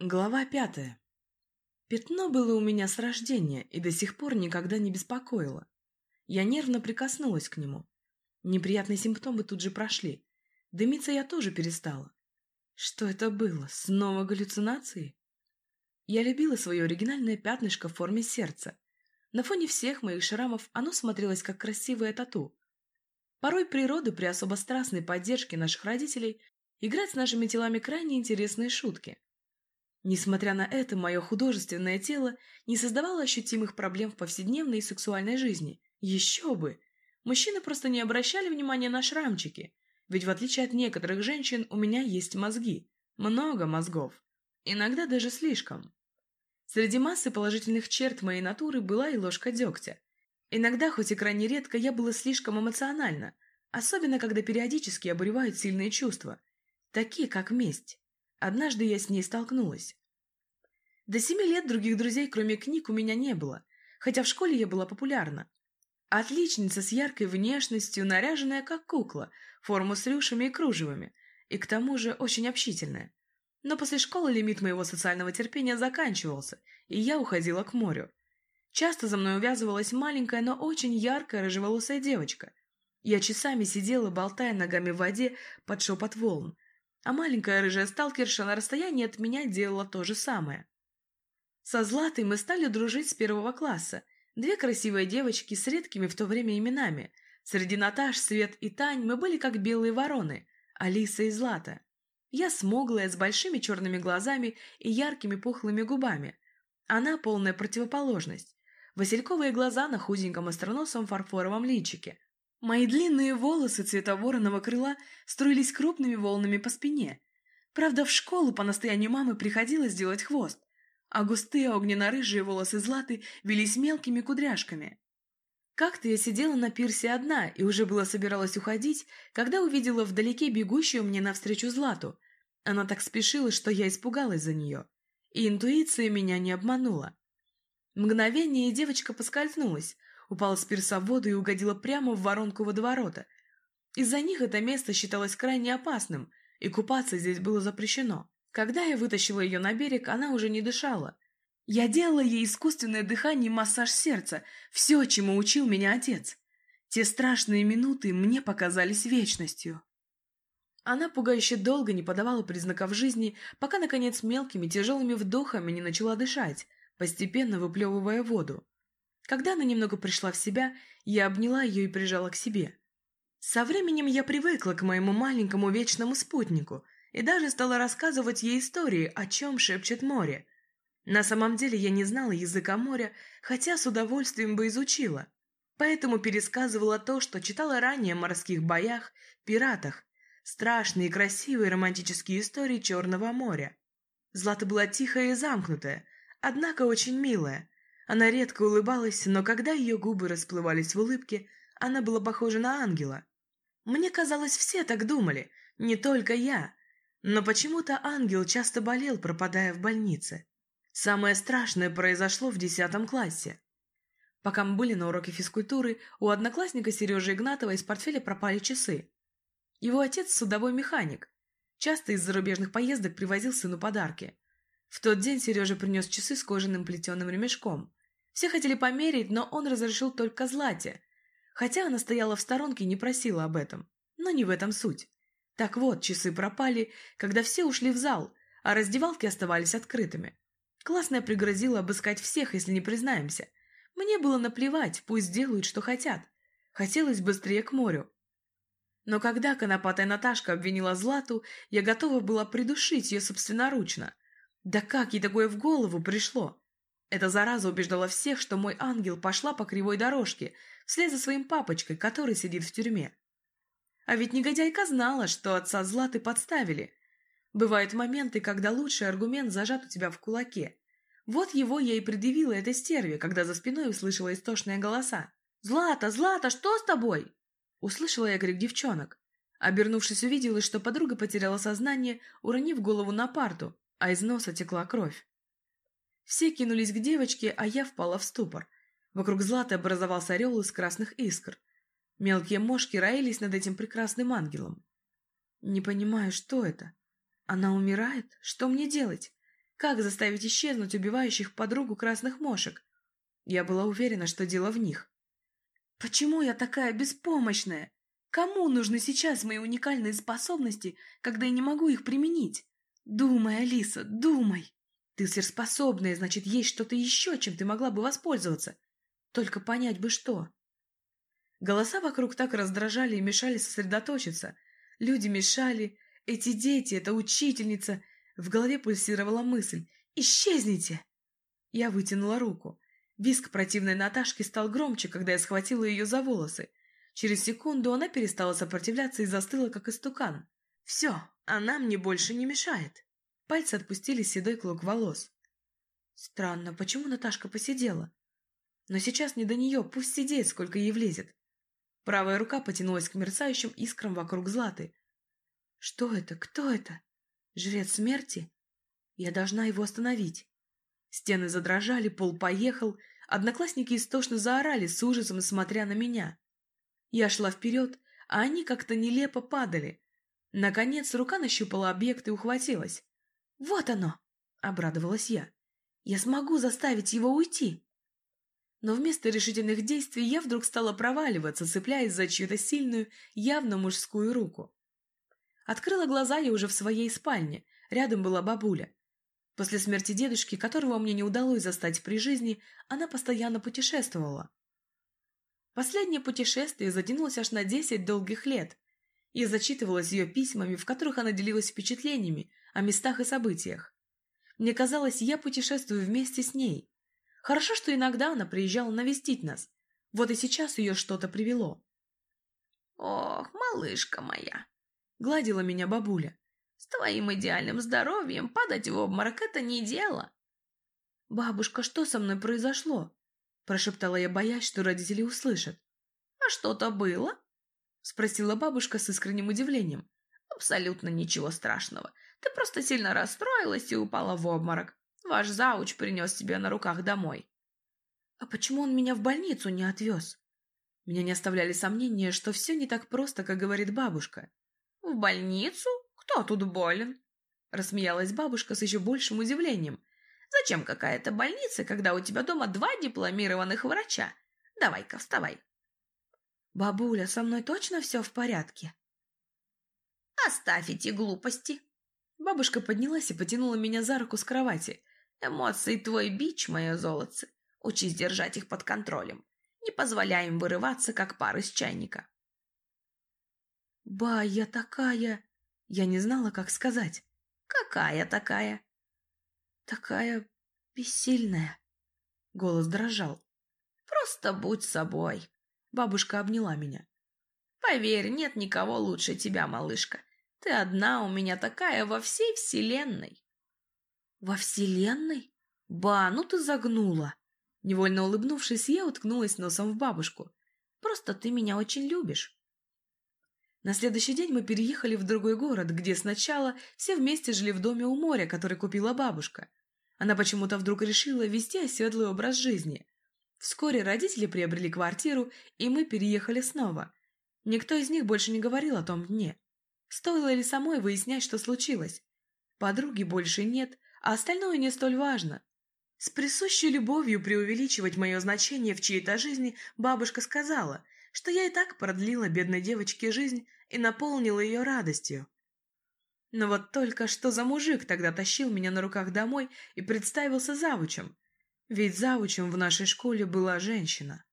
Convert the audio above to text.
Глава пятая. Пятно было у меня с рождения и до сих пор никогда не беспокоило. Я нервно прикоснулась к нему. Неприятные симптомы тут же прошли. Дымиться я тоже перестала. Что это было? Снова галлюцинации? Я любила свое оригинальное пятнышко в форме сердца. На фоне всех моих шрамов оно смотрелось как красивое тату. Порой природа при особо страстной поддержке наших родителей играет с нашими телами крайне интересные шутки. Несмотря на это, мое художественное тело не создавало ощутимых проблем в повседневной и сексуальной жизни. Еще бы! Мужчины просто не обращали внимания на шрамчики, ведь в отличие от некоторых женщин у меня есть мозги. Много мозгов. Иногда даже слишком. Среди массы положительных черт моей натуры была и ложка дегтя. Иногда, хоть и крайне редко, я была слишком эмоциональна, особенно когда периодически обуревают сильные чувства, такие как месть. Однажды я с ней столкнулась. До семи лет других друзей, кроме книг, у меня не было, хотя в школе я была популярна. Отличница с яркой внешностью, наряженная как кукла, форму с рюшами и кружевами, и к тому же очень общительная. Но после школы лимит моего социального терпения заканчивался, и я уходила к морю. Часто за мной увязывалась маленькая, но очень яркая рыжеволосая девочка. Я часами сидела, болтая ногами в воде под шепот волн, а маленькая рыжая сталкерша на расстоянии от меня делала то же самое. Со Златой мы стали дружить с первого класса. Две красивые девочки с редкими в то время именами. Среди Наташ, Свет и Тань мы были как белые вороны, Алиса и Злата. Я смуглая, с большими черными глазами и яркими пухлыми губами. Она полная противоположность. Васильковые глаза на худеньком остроносом фарфоровом личике, Мои длинные волосы цвета вороного крыла струились крупными волнами по спине. Правда, в школу по настоянию мамы приходилось делать хвост, а густые огненно-рыжие волосы Златы велись мелкими кудряшками. Как-то я сидела на пирсе одна и уже было собиралась уходить, когда увидела вдалеке бегущую мне навстречу Злату. Она так спешила, что я испугалась за нее. И интуиция меня не обманула. Мгновение, девочка поскользнулась, упала с пирса в воду и угодила прямо в воронку водоворота. Из-за них это место считалось крайне опасным, и купаться здесь было запрещено. Когда я вытащила ее на берег, она уже не дышала. Я делала ей искусственное дыхание и массаж сердца, все, чему учил меня отец. Те страшные минуты мне показались вечностью. Она пугающе долго не подавала признаков жизни, пока, наконец, мелкими тяжелыми вдохами не начала дышать, постепенно выплевывая воду. Когда она немного пришла в себя, я обняла ее и прижала к себе. Со временем я привыкла к моему маленькому вечному спутнику и даже стала рассказывать ей истории, о чем шепчет море. На самом деле я не знала языка моря, хотя с удовольствием бы изучила. Поэтому пересказывала то, что читала ранее о морских боях, пиратах, страшные и красивые романтические истории Черного моря. Злата была тихая и замкнутая, однако очень милая – она редко улыбалась, но когда ее губы расплывались в улыбке, она была похожа на ангела. Мне казалось, все так думали, не только я. Но почему-то ангел часто болел, пропадая в больнице. Самое страшное произошло в десятом классе. Пока мы были на уроке физкультуры, у одноклассника Сережи Игнатова из портфеля пропали часы. Его отец – судовой механик. Часто из зарубежных поездок привозил сыну подарки. В тот день Сережа принес часы с кожаным плетеным ремешком. Все хотели померить, но он разрешил только Злате. Хотя она стояла в сторонке и не просила об этом. Но не в этом суть. Так вот, часы пропали, когда все ушли в зал, а раздевалки оставались открытыми. Классная пригрозила обыскать всех, если не признаемся. Мне было наплевать, пусть делают, что хотят. Хотелось быстрее к морю. Но когда конопатая Наташка обвинила Злату, я готова была придушить ее собственноручно. Да как ей такое в голову пришло? Эта зараза убеждала всех, что мой ангел пошла по кривой дорожке, вслед за своим папочкой, который сидит в тюрьме. А ведь негодяйка знала, что отца Златы подставили. Бывают моменты, когда лучший аргумент зажат у тебя в кулаке. Вот его я и предъявила этой стерве, когда за спиной услышала истошные голоса. «Злата, Злата, что с тобой?» Услышала я крик девчонок. Обернувшись, увидела, что подруга потеряла сознание, уронив голову на парту, а из носа текла кровь. Все кинулись к девочке, а я впала в ступор. Вокруг Златы образовался орел из красных искр. Мелкие мошки роились над этим прекрасным ангелом. Не понимаю, что это. Она умирает? Что мне делать? Как заставить исчезнуть убивающих подругу красных мошек? Я была уверена, что дело в них. Почему я такая беспомощная? Кому нужны сейчас мои уникальные способности, когда я не могу их применить? Думай, Алиса, думай. Ты сверхспособная, значит, есть что-то еще, чем ты могла бы воспользоваться. Только понять бы что. Голоса вокруг так раздражали и мешали сосредоточиться. Люди мешали. Эти дети, эта учительница. В голове пульсировала мысль. «Исчезните!» Я вытянула руку. Виск противной Наташки стал громче, когда я схватила ее за волосы. Через секунду она перестала сопротивляться и застыла, как истукан. «Все, она мне больше не мешает». Пальцы отпустили седой клок волос. Странно, почему Наташка посидела? Но сейчас не до нее, пусть сидит, сколько ей влезет. Правая рука потянулась к мерцающим искрам вокруг Златы. Что это? Кто это? Жрец смерти? Я должна его остановить. Стены задрожали, пол поехал. Одноклассники истошно заорали, с ужасом смотря на меня. Я шла вперед, а они как-то нелепо падали. Наконец рука нащупала объект и ухватилась. «Вот оно!» — обрадовалась я. «Я смогу заставить его уйти!» Но вместо решительных действий я вдруг стала проваливаться, цепляясь за чью-то сильную, явно мужскую руку. Открыла глаза я уже в своей спальне, рядом была бабуля. После смерти дедушки, которого мне не удалось застать при жизни, она постоянно путешествовала. Последнее путешествие затянулось аж на десять долгих лет. Я зачитывалась ее письмами, в которых она делилась впечатлениями о местах и событиях. Мне казалось, я путешествую вместе с ней. Хорошо, что иногда она приезжала навестить нас. Вот и сейчас ее что-то привело. «Ох, малышка моя!» — гладила меня бабуля. «С твоим идеальным здоровьем падать в обморок — это не дело!» «Бабушка, что со мной произошло?» Прошептала я, боясь, что родители услышат. «А что-то было?» Спросила бабушка с искренним удивлением. «Абсолютно ничего страшного. Ты просто сильно расстроилась и упала в обморок. Ваш зауч принес тебя на руках домой». «А почему он меня в больницу не отвез?» Меня не оставляли сомнения, что все не так просто, как говорит бабушка. «В больницу? Кто тут болен?» Рассмеялась бабушка с еще большим удивлением. Зачем какая-то больница, когда у тебя дома два дипломированных врача? Давай-ка, вставай. Бабуля, со мной точно все в порядке? Оставь эти глупости. Бабушка поднялась и потянула меня за руку с кровати. Эмоции твой бич, мое золотце. Учись держать их под контролем. Не позволяй им вырываться, как пар из чайника. Ба, я такая... Я не знала, как сказать. Какая такая? такая бессильная. Голос дрожал. Просто будь собой. Бабушка обняла меня. Поверь, нет никого лучше тебя, малышка. Ты одна у меня такая во всей вселенной. Во вселенной? Ба, ну ты загнула. Невольно улыбнувшись, я уткнулась носом в бабушку. Просто ты меня очень любишь. На следующий день мы переехали в другой город, где сначала все вместе жили в доме у моря, который купила бабушка. Она почему-то вдруг решила вести оседлый образ жизни. Вскоре родители приобрели квартиру, и мы переехали снова. Никто из них больше не говорил о том дне. Стоило ли самой выяснять, что случилось? Подруги больше нет, а остальное не столь важно. С присущей любовью преувеличивать мое значение в чьей-то жизни бабушка сказала, что я и так продлила бедной девочке жизнь и наполнила ее радостью. Но вот только что за мужик тогда тащил меня на руках домой и представился завучем. Ведь завучем в нашей школе была женщина.